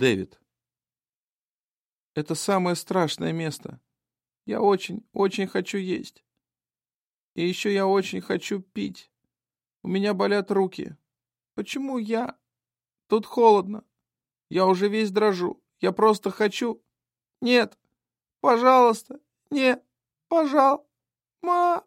Дэвид. «Это самое страшное место. Я очень, очень хочу есть. И еще я очень хочу пить. У меня болят руки. Почему я? Тут холодно. Я уже весь дрожу. Я просто хочу... Нет, пожалуйста, нет, пожалуйста, ма...»